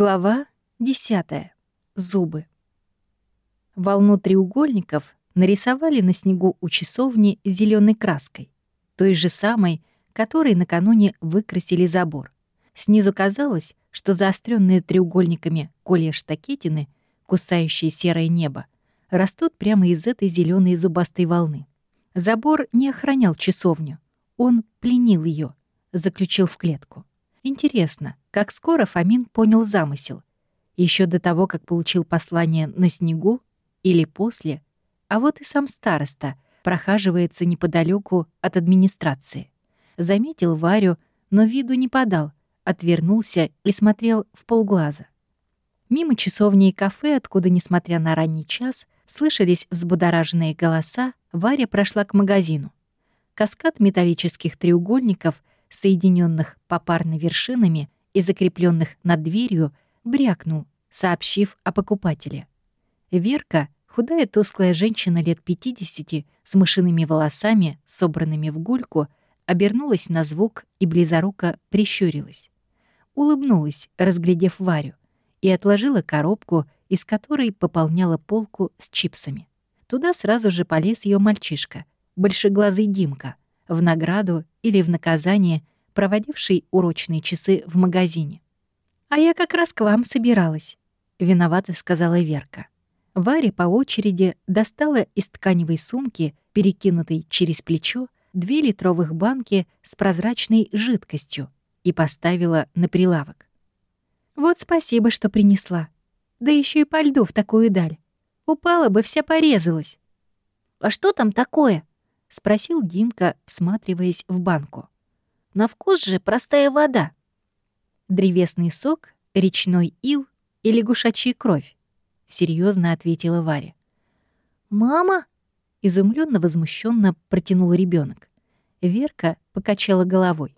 Глава 10. Зубы. Волну треугольников нарисовали на снегу у часовни зеленой краской, той же самой, которой накануне выкрасили забор. Снизу казалось, что заостренные треугольниками колья штакетины, кусающие серое небо, растут прямо из этой зеленой зубастой волны. Забор не охранял часовню, он пленил ее, заключил в клетку. Интересно, как скоро Фомин понял замысел? Еще до того, как получил послание на снегу или после? А вот и сам староста прохаживается неподалеку от администрации. Заметил Варю, но виду не подал, отвернулся и смотрел в полглаза. Мимо часовни и кафе, откуда, несмотря на ранний час, слышались взбудораженные голоса, Варя прошла к магазину. Каскад металлических треугольников соединенных попарно вершинами и закрепленных над дверью, брякнул, сообщив о покупателе. Верка, худая тусклая женщина лет 50 с мышиными волосами, собранными в гульку, обернулась на звук и близоруко прищурилась. Улыбнулась, разглядев Варю, и отложила коробку, из которой пополняла полку с чипсами. Туда сразу же полез ее мальчишка, большеглазый Димка, в награду или в наказание, проводивший урочные часы в магазине. «А я как раз к вам собиралась», — виновата сказала Верка. Варя по очереди достала из тканевой сумки, перекинутой через плечо, две литровых банки с прозрачной жидкостью и поставила на прилавок. «Вот спасибо, что принесла. Да еще и по льду в такую даль. Упала бы, вся порезалась». «А что там такое?» — спросил Димка, всматриваясь в банку. «На вкус же простая вода». «Древесный сок, речной ил и лягушачья кровь», — серьезно ответила Варя. «Мама?» — изумленно возмущенно протянул ребенок. Верка покачала головой.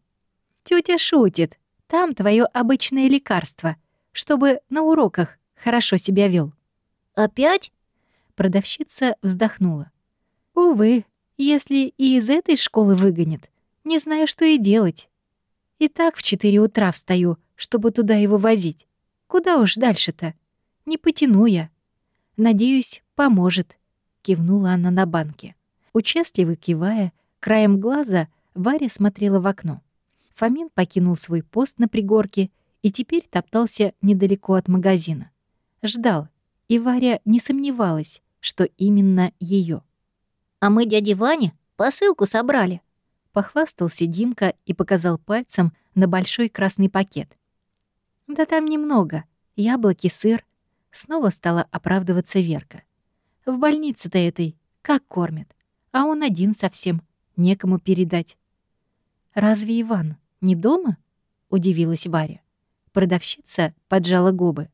Тетя шутит. Там твое обычное лекарство, чтобы на уроках хорошо себя вел. «Опять?» Продавщица вздохнула. «Увы, если и из этой школы выгонят, не знаю, что и делать. И так в четыре утра встаю, чтобы туда его возить. Куда уж дальше-то? Не потяну я. Надеюсь, поможет», — кивнула она на банке. Участливо кивая, краем глаза Варя смотрела в окно. Фомин покинул свой пост на пригорке и теперь топтался недалеко от магазина. Ждал, и Варя не сомневалась, что именно ее. «А мы дяде Ване посылку собрали», — похвастался Димка и показал пальцем на большой красный пакет. «Да там немного. Яблоки, сыр». Снова стала оправдываться Верка. «В больнице-то этой как кормят? А он один совсем, некому передать». «Разве Иван не дома?» — удивилась Варя. Продавщица поджала губы.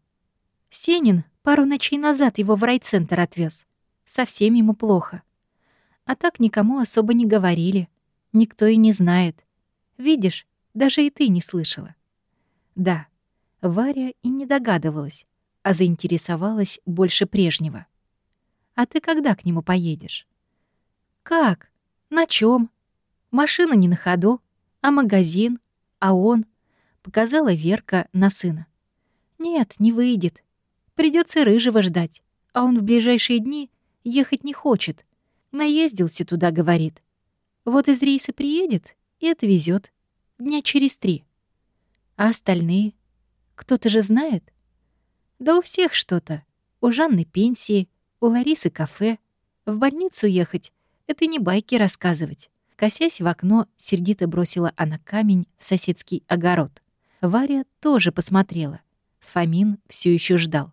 «Сенин пару ночей назад его в райцентр отвез. Совсем ему плохо. А так никому особо не говорили. Никто и не знает. Видишь, даже и ты не слышала. Да, Варя и не догадывалась, а заинтересовалась больше прежнего. А ты когда к нему поедешь? Как? На чем? Машина не на ходу, а магазин, а он? Показала Верка на сына. Нет, не выйдет. Придется рыжего ждать, а он в ближайшие дни ехать не хочет, Наездился туда, говорит. Вот из рейса приедет и отвезет Дня через три. А остальные? Кто-то же знает? Да у всех что-то. У Жанны пенсии, у Ларисы кафе. В больницу ехать — это не байки рассказывать. Косясь в окно, сердито бросила она камень в соседский огород. Варя тоже посмотрела. Фомин все еще ждал.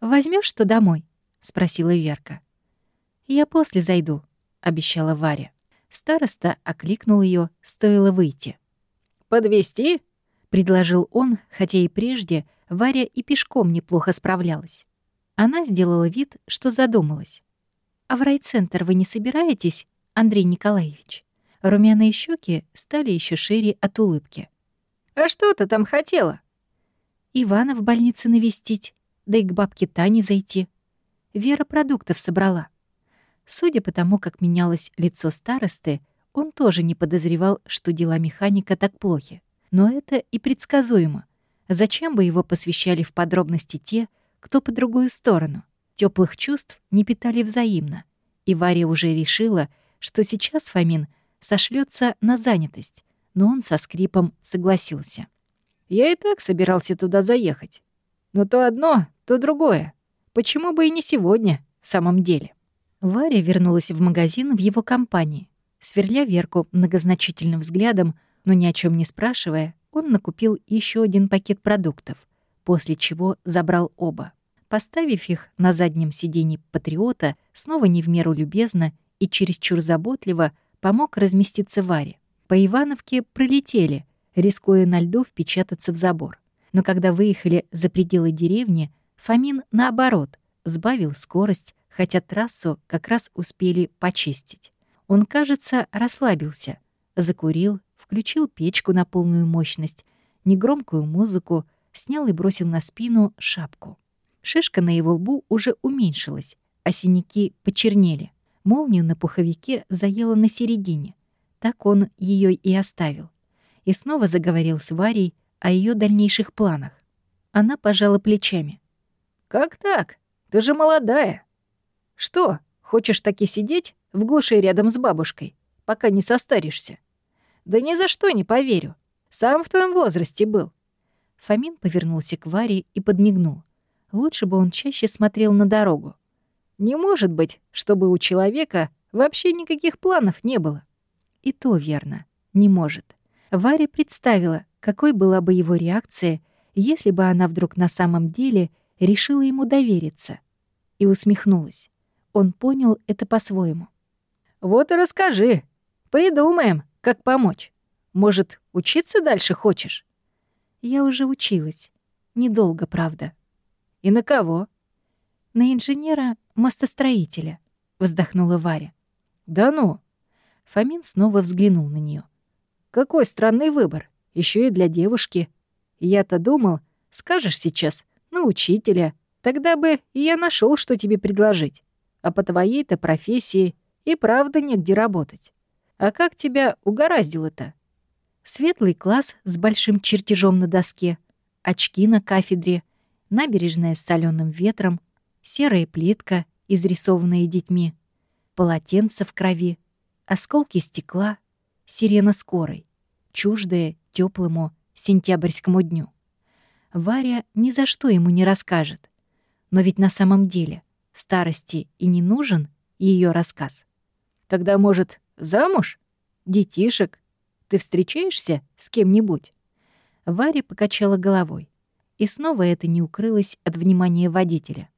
Возьмешь что домой?» — спросила Верка. «Я после зайду», — обещала Варя. Староста окликнул ее, стоило выйти. Подвести? предложил он, хотя и прежде Варя и пешком неплохо справлялась. Она сделала вид, что задумалась. «А в райцентр вы не собираетесь, Андрей Николаевич?» Румяные щеки стали еще шире от улыбки. «А что ты там хотела?» «Ивана в больнице навестить, да и к бабке Тане зайти. Вера продуктов собрала». Судя по тому, как менялось лицо старосты, он тоже не подозревал, что дела механика так плохи. Но это и предсказуемо. Зачем бы его посвящали в подробности те, кто по другую сторону? Теплых чувств не питали взаимно, и Варя уже решила, что сейчас Фомин сошлется на занятость, но он со скрипом согласился. «Я и так собирался туда заехать. Но то одно, то другое. Почему бы и не сегодня, в самом деле?» Варя вернулась в магазин в его компании. Сверля Верку многозначительным взглядом, но ни о чем не спрашивая, он накупил еще один пакет продуктов, после чего забрал оба. Поставив их на заднем сиденье «Патриота», снова не в меру любезно и чересчур заботливо помог разместиться Варе. По Ивановке пролетели, рискуя на льду впечататься в забор. Но когда выехали за пределы деревни, Фомин, наоборот, сбавил скорость, хотя трассу как раз успели почистить. Он, кажется, расслабился, закурил, включил печку на полную мощность, негромкую музыку, снял и бросил на спину шапку. Шишка на его лбу уже уменьшилась, а синяки почернели. Молнию на пуховике заело на середине. Так он ее и оставил. И снова заговорил с Варей о ее дальнейших планах. Она пожала плечами. «Как так? Ты же молодая. Что, хочешь таки сидеть в глуши рядом с бабушкой, пока не состаришься? Да ни за что не поверю. Сам в твоем возрасте был». Фомин повернулся к Варе и подмигнул. Лучше бы он чаще смотрел на дорогу. Не может быть, чтобы у человека вообще никаких планов не было. И то верно, не может. Варя представила, какой была бы его реакция, если бы она вдруг на самом деле решила ему довериться. И усмехнулась. Он понял это по-своему. «Вот и расскажи. Придумаем, как помочь. Может, учиться дальше хочешь?» «Я уже училась. Недолго, правда». «И на кого?» «На инженера-мостостроителя», — вздохнула Варя. «Да ну!» Фомин снова взглянул на нее. «Какой странный выбор, еще и для девушки. Я-то думал, скажешь сейчас, на учителя, тогда бы и я нашел, что тебе предложить. А по твоей-то профессии и правда негде работать. А как тебя угораздило-то?» Светлый класс с большим чертежом на доске, очки на кафедре, набережная с соленым ветром, серая плитка, изрисованная детьми, полотенце в крови, осколки стекла, сирена скорой, чуждая теплому сентябрьскому дню. Варя ни за что ему не расскажет. Но ведь на самом деле старости и не нужен ее рассказ. Тогда, может, замуж? Детишек? Ты встречаешься с кем-нибудь? Варя покачала головой. И снова это не укрылось от внимания водителя.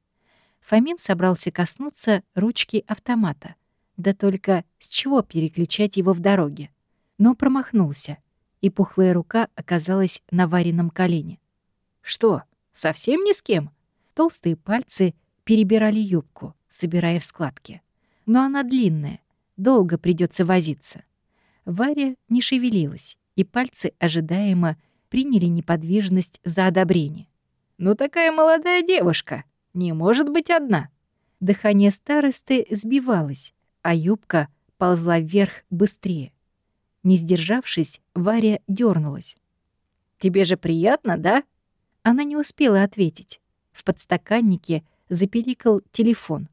Фомин собрался коснуться ручки автомата. Да только с чего переключать его в дороге? Но промахнулся, и пухлая рука оказалась на вареном колене. «Что, совсем ни с кем?» Толстые пальцы перебирали юбку, собирая в складки. Но она длинная, долго придется возиться. Варя не шевелилась, и пальцы ожидаемо приняли неподвижность за одобрение. «Ну такая молодая девушка!» Не может быть одна. Дыхание старосты сбивалось, а юбка ползла вверх быстрее. Не сдержавшись, Варя дернулась. «Тебе же приятно, да?» Она не успела ответить. В подстаканнике запеликал телефон.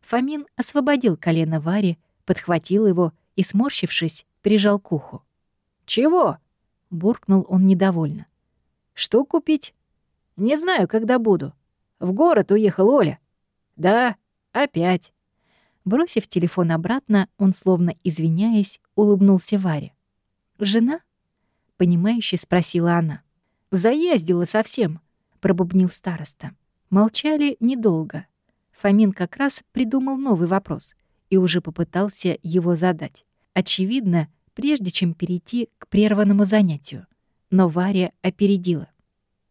Фомин освободил колено Варе, подхватил его и, сморщившись, прижал к уху. «Чего?» — буркнул он недовольно. «Что купить?» «Не знаю, когда буду. В город уехал Оля. Да, опять. Бросив телефон обратно, он, словно извиняясь, улыбнулся Варе. «Жена?» — понимающе спросила она. «Заездила совсем», — пробубнил староста. Молчали недолго. Фомин как раз придумал новый вопрос и уже попытался его задать. Очевидно, прежде чем перейти к прерванному занятию. Но Варя опередила.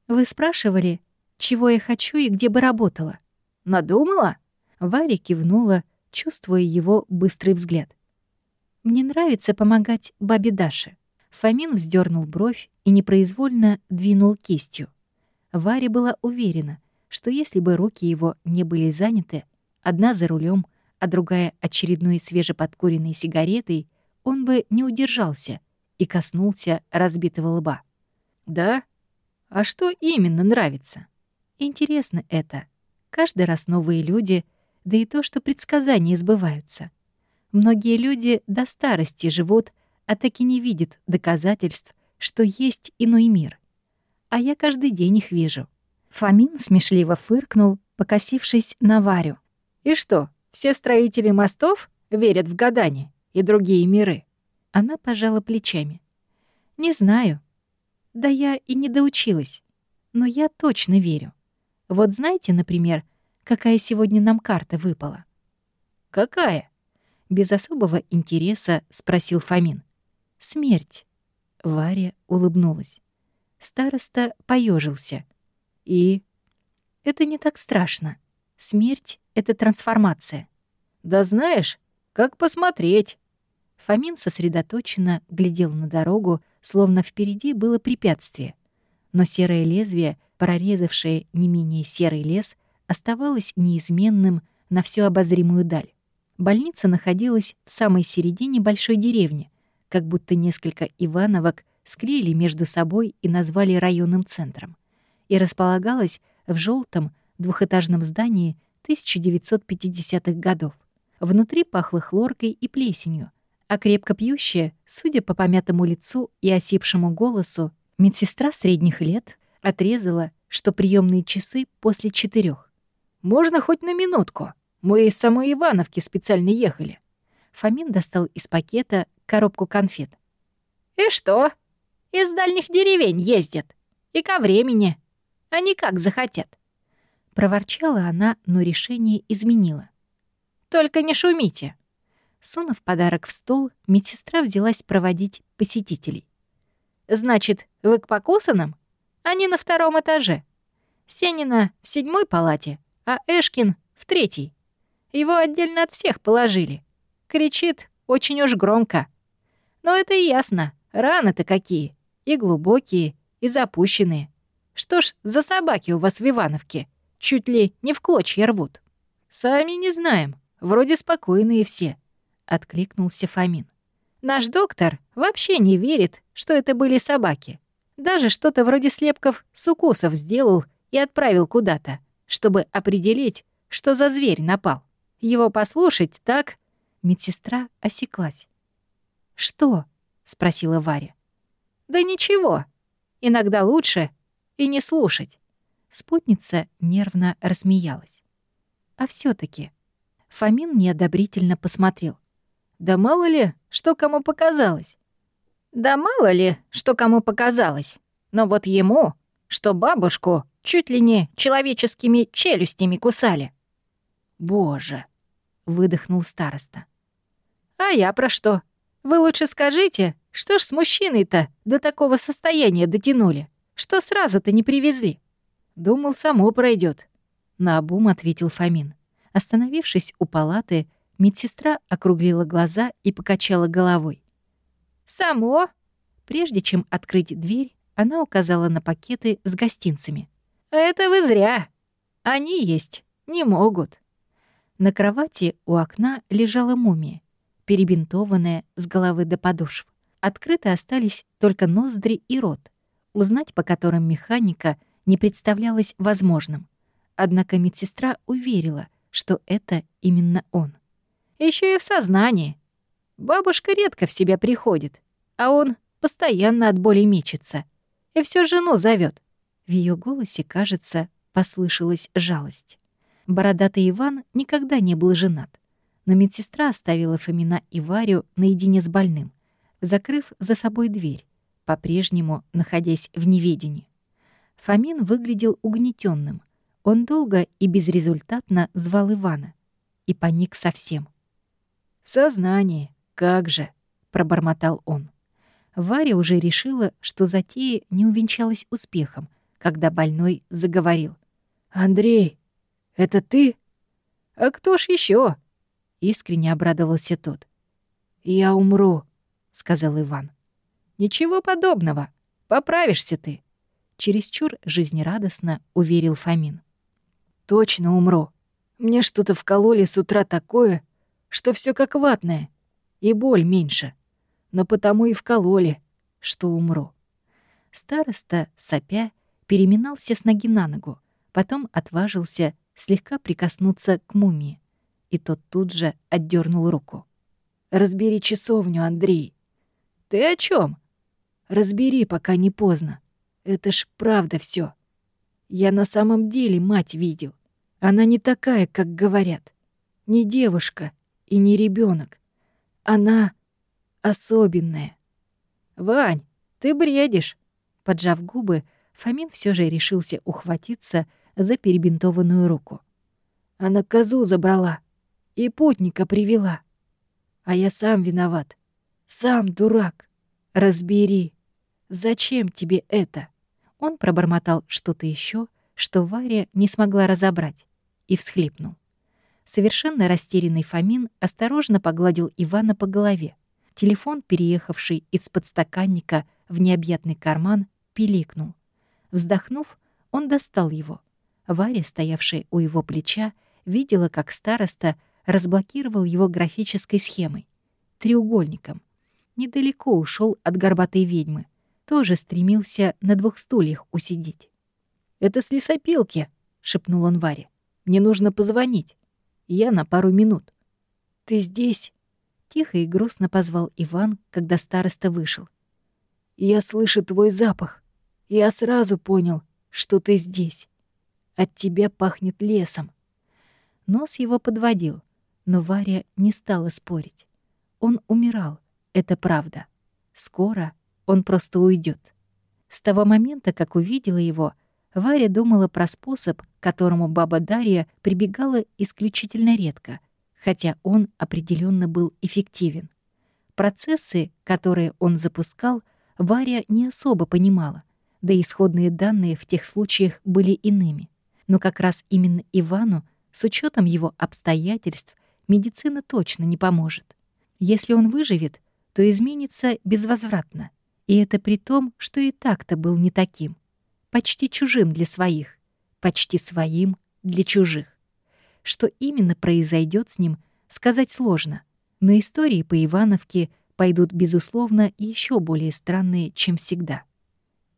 «Вы спрашивали, чего я хочу и где бы работала. Надумала? Варя кивнула, чувствуя его быстрый взгляд. Мне нравится помогать бабе Даше. Фомин вздернул бровь и непроизвольно двинул кистью. Варя была уверена, что если бы руки его не были заняты, одна за рулем, а другая очередной свежеподкуренной сигаретой, он бы не удержался и коснулся разбитого лба. «Да? А что именно нравится? Интересно это. Каждый раз новые люди, да и то, что предсказания сбываются. Многие люди до старости живут, а так и не видят доказательств, что есть иной мир. А я каждый день их вижу. Фомин смешливо фыркнул, покосившись на Варю. «И что, все строители мостов верят в гадания и другие миры?» Она пожала плечами. «Не знаю. Да я и не доучилась. Но я точно верю. Вот знаете, например, какая сегодня нам карта выпала?» «Какая?» Без особого интереса спросил Фомин. «Смерть». Варя улыбнулась. Староста поежился. «И?» «Это не так страшно. Смерть — это трансформация». «Да знаешь, как посмотреть?» Фомин сосредоточенно глядел на дорогу, словно впереди было препятствие. Но серое лезвие, прорезавшее не менее серый лес, оставалось неизменным на всю обозримую даль. Больница находилась в самой середине большой деревни, как будто несколько Ивановок склеили между собой и назвали районным центром, и располагалась в желтом двухэтажном здании 1950-х годов. Внутри пахло хлоркой и плесенью, а крепко пьющая, судя по помятому лицу и осипшему голосу, медсестра средних лет отрезала, что приемные часы после четырех. «Можно хоть на минутку? Мы из самой Ивановки специально ехали». Фомин достал из пакета коробку конфет. «И что? Из дальних деревень ездят. И ко времени. Они как захотят». Проворчала она, но решение изменила. «Только не шумите». Сунув подарок в стол, медсестра взялась проводить посетителей. «Значит, вы к покусанным? Они на втором этаже. Сенина в седьмой палате, а Эшкин в третьей. Его отдельно от всех положили. Кричит очень уж громко. Но это и ясно. Раны-то какие. И глубокие, и запущенные. Что ж за собаки у вас в Ивановке? Чуть ли не в клочья рвут. Сами не знаем. Вроде спокойные все откликнулся Фомин. Наш доктор вообще не верит, что это были собаки. Даже что-то вроде слепков с укусов сделал и отправил куда-то, чтобы определить, что за зверь напал. Его послушать так... Медсестра осеклась. «Что?» — спросила Варя. «Да ничего. Иногда лучше и не слушать». Спутница нервно рассмеялась. «А все таки Фомин неодобрительно посмотрел. Да мало ли, что кому показалось. Да мало ли, что кому показалось. Но вот ему, что бабушку чуть ли не человеческими челюстями кусали. «Боже!» — выдохнул староста. «А я про что? Вы лучше скажите, что ж с мужчиной-то до такого состояния дотянули? Что сразу-то не привезли?» «Думал, само пройдет. наобум ответил Фомин. Остановившись у палаты, Медсестра округлила глаза и покачала головой. «Само?» Прежде чем открыть дверь, она указала на пакеты с гостинцами. «Это вы зря. Они есть не могут». На кровати у окна лежала мумия, перебинтованная с головы до подошв. Открыты остались только ноздри и рот, узнать по которым механика не представлялось возможным. Однако медсестра уверила, что это именно он еще и в сознании. Бабушка редко в себя приходит, а он постоянно от боли мечется. И всю жену зовет. В ее голосе, кажется, послышалась жалость. Бородатый Иван никогда не был женат, но медсестра оставила Фомина и Варю наедине с больным, закрыв за собой дверь, по-прежнему находясь в неведении. Фомин выглядел угнетенным. Он долго и безрезультатно звал Ивана и паник совсем — «В сознании, как же!» — пробормотал он. Варя уже решила, что затея не увенчалась успехом, когда больной заговорил. «Андрей, это ты?» «А кто ж еще? искренне обрадовался тот. «Я умру», — сказал Иван. «Ничего подобного. Поправишься ты», — чересчур жизнерадостно уверил Фомин. «Точно умру. Мне что-то вкололи с утра такое, что все как ватное, и боль меньше. Но потому и вкололи, что умру. Староста, сопя, переминался с ноги на ногу, потом отважился слегка прикоснуться к мумии, и тот тут же отдернул руку. «Разбери часовню, Андрей». «Ты о чем? «Разбери, пока не поздно. Это ж правда все. Я на самом деле мать видел. Она не такая, как говорят. Не девушка и не ребенок. Она особенная. Вань, ты бредишь. Поджав губы, Фомин все же решился ухватиться за перебинтованную руку. Она козу забрала и путника привела. А я сам виноват. Сам дурак. Разбери. Зачем тебе это? Он пробормотал что-то еще, что Варя не смогла разобрать, и всхлипнул. Совершенно растерянный Фомин осторожно погладил Ивана по голове. Телефон, переехавший из подстаканника в необъятный карман, пиликнул. Вздохнув, он достал его. Варя, стоявшая у его плеча, видела, как староста разблокировал его графической схемой, треугольником. Недалеко ушел от горбатой ведьмы — тоже стремился на двух стульях усидеть. «Это с лесопилки», — шепнул он Варе. «Мне нужно позвонить. Я на пару минут». «Ты здесь?» — тихо и грустно позвал Иван, когда староста вышел. «Я слышу твой запах. Я сразу понял, что ты здесь. От тебя пахнет лесом». Нос его подводил, но Варя не стала спорить. Он умирал, это правда. Скоро он просто уйдет. С того момента, как увидела его, Варя думала про способ, к которому баба Дарья прибегала исключительно редко, хотя он определенно был эффективен. Процессы, которые он запускал, Варя не особо понимала, да и исходные данные в тех случаях были иными. Но как раз именно Ивану, с учетом его обстоятельств, медицина точно не поможет. Если он выживет, то изменится безвозвратно. И это при том, что и так-то был не таким. Почти чужим для своих. Почти своим для чужих. Что именно произойдет с ним, сказать сложно. Но истории по Ивановке пойдут, безусловно, еще более странные, чем всегда.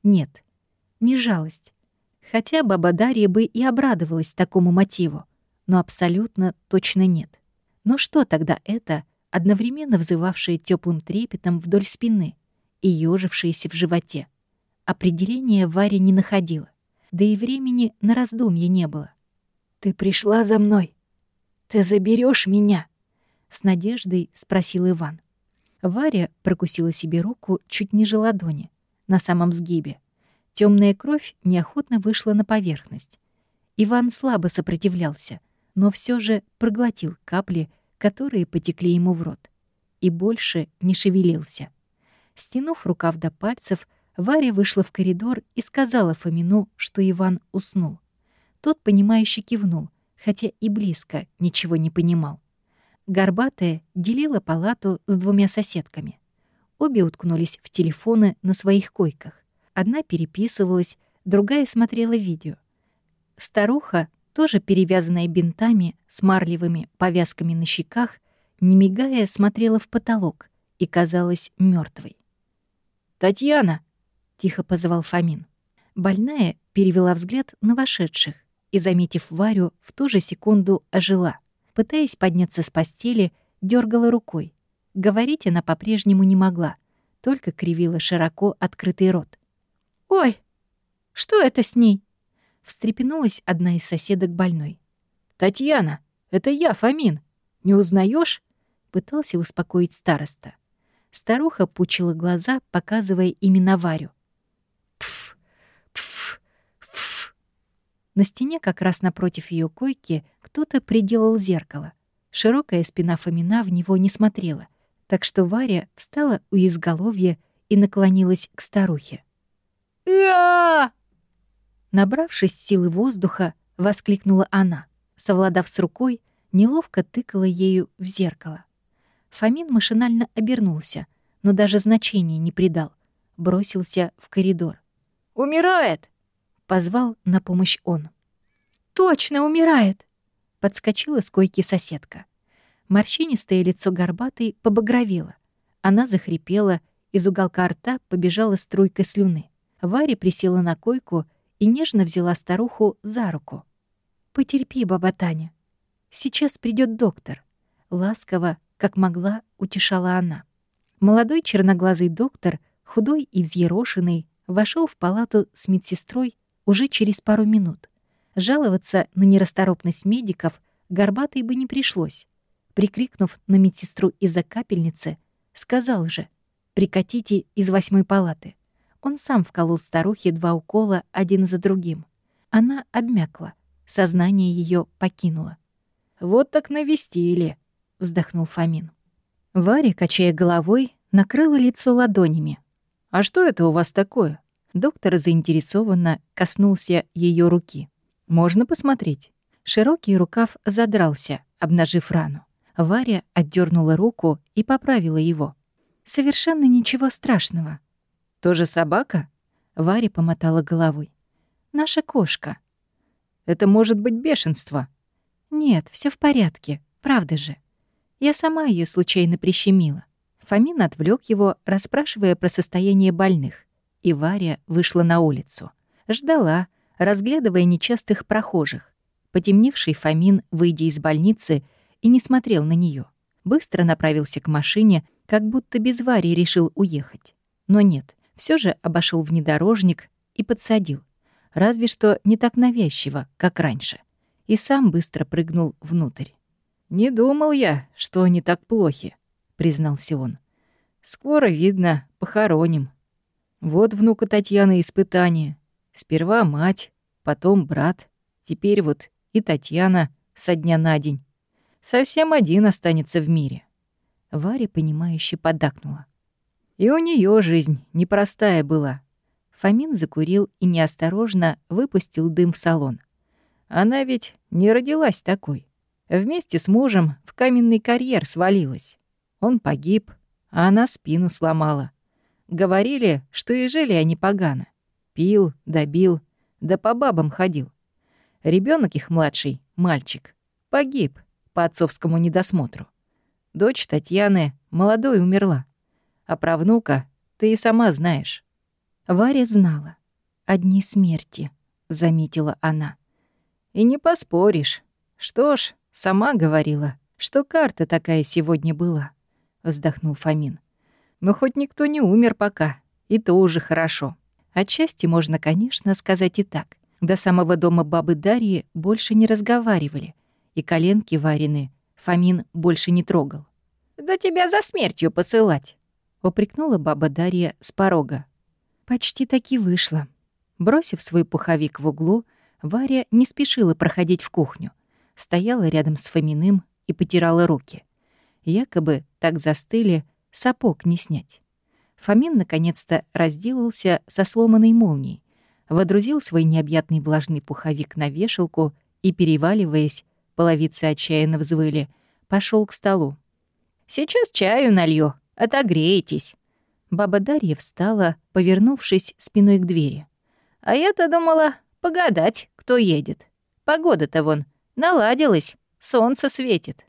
Нет, не жалость. Хотя баба Дарья бы и обрадовалась такому мотиву, но абсолютно точно нет. Но что тогда это, одновременно взывавшее теплым трепетом вдоль спины, и ёжившиеся в животе. Определения Варя не находила, да и времени на раздумье не было. «Ты пришла за мной? Ты заберешь меня?» — с надеждой спросил Иван. Варя прокусила себе руку чуть ниже ладони, на самом сгибе. Темная кровь неохотно вышла на поверхность. Иван слабо сопротивлялся, но все же проглотил капли, которые потекли ему в рот, и больше не шевелился. Стянув рукав до пальцев, Варя вышла в коридор и сказала Фомину, что Иван уснул. Тот, понимающе кивнул, хотя и близко ничего не понимал. Горбатая делила палату с двумя соседками. Обе уткнулись в телефоны на своих койках. Одна переписывалась, другая смотрела видео. Старуха, тоже перевязанная бинтами с марлевыми повязками на щеках, не мигая, смотрела в потолок и казалась мертвой. «Татьяна!» — тихо позвал Фомин. Больная перевела взгляд на вошедших и, заметив Варю, в ту же секунду ожила. Пытаясь подняться с постели, дергала рукой. Говорить она по-прежнему не могла, только кривила широко открытый рот. «Ой, что это с ней?» — встрепенулась одна из соседок больной. «Татьяна, это я, Фомин. Не узнаешь? пытался успокоить староста. Старуха пучила глаза, показывая именно Варю. Пф, пф, пф. На стене, как раз напротив ее койки, кто-то приделал зеркало. Широкая спина Фомина в него не смотрела, так что Варя встала у изголовья и наклонилась к старухе. «А-а-а!» Набравшись силы воздуха, воскликнула она. Совладав с рукой, неловко тыкала ею в зеркало. Фомин машинально обернулся, но даже значения не придал. Бросился в коридор. «Умирает!» — позвал на помощь он. «Точно умирает!» — подскочила с койки соседка. Морщинистое лицо горбатой побагровело. Она захрипела, из уголка рта побежала струйка слюны. Варя присела на койку и нежно взяла старуху за руку. «Потерпи, баба Таня. Сейчас придет доктор». Ласково, как могла, утешала она. Молодой черноглазый доктор, худой и взъерошенный, вошел в палату с медсестрой уже через пару минут. Жаловаться на нерасторопность медиков горбатой бы не пришлось. Прикрикнув на медсестру из-за капельницы, сказал же «Прикатите из восьмой палаты». Он сам вколол старухе два укола один за другим. Она обмякла, сознание ее покинуло. «Вот так навестили», — вздохнул Фомин. Варя, качая головой, накрыла лицо ладонями. «А что это у вас такое?» Доктор заинтересованно коснулся ее руки. «Можно посмотреть?» Широкий рукав задрался, обнажив рану. Варя отдернула руку и поправила его. «Совершенно ничего страшного». «Тоже собака?» Варя помотала головой. «Наша кошка». «Это может быть бешенство». «Нет, все в порядке, правда же. Я сама ее случайно прищемила». Фомин отвлек его, расспрашивая про состояние больных. И Варя вышла на улицу. Ждала, разглядывая нечастых прохожих. Потемневший Фомин, выйдя из больницы, и не смотрел на нее. Быстро направился к машине, как будто без Вари решил уехать. Но нет, все же обошел внедорожник и подсадил. Разве что не так навязчиво, как раньше. И сам быстро прыгнул внутрь. «Не думал я, что они так плохи», — признался он. «Скоро, видно, похороним. Вот внука Татьяны испытание. Сперва мать, потом брат, теперь вот и Татьяна со дня на день. Совсем один останется в мире. Варя, понимающе поддакнула. И у нее жизнь непростая была. Фомин закурил и неосторожно выпустил дым в салон. Она ведь не родилась такой. Вместе с мужем в каменный карьер свалилась. Он погиб, а она спину сломала. Говорили, что и жили они погано. Пил, добил, да по бабам ходил. Ребенок их младший, мальчик, погиб по отцовскому недосмотру. Дочь Татьяны молодой умерла. А про внука ты и сама знаешь. Варя знала. «Одни смерти», — заметила она. «И не поспоришь. Что ж, сама говорила, что карта такая сегодня была», — вздохнул Фомин. «Но хоть никто не умер пока, и то уже хорошо». Отчасти можно, конечно, сказать и так. До самого дома бабы Дарьи больше не разговаривали, и коленки вареные Фомин больше не трогал. «Да тебя за смертью посылать!» — упрекнула баба Дарья с порога. Почти таки вышло. Бросив свой пуховик в углу, Варя не спешила проходить в кухню. Стояла рядом с Фоминым и потирала руки. Якобы так застыли, сапог не снять. Фомин наконец-то разделался со сломанной молнией, водрузил свой необъятный влажный пуховик на вешалку и, переваливаясь, половицы отчаянно взвыли, пошел к столу. «Сейчас чаю налью, отогреетесь». Баба Дарья встала, повернувшись спиной к двери. «А я-то думала погадать, кто едет. Погода-то вон наладилась, солнце светит».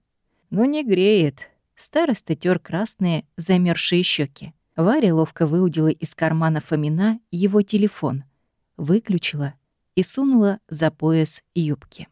«Ну не греет». Староста тер красные замерзшие щеки. Варя ловко выудила из кармана Фомина его телефон — выключила и сунула за пояс юбки.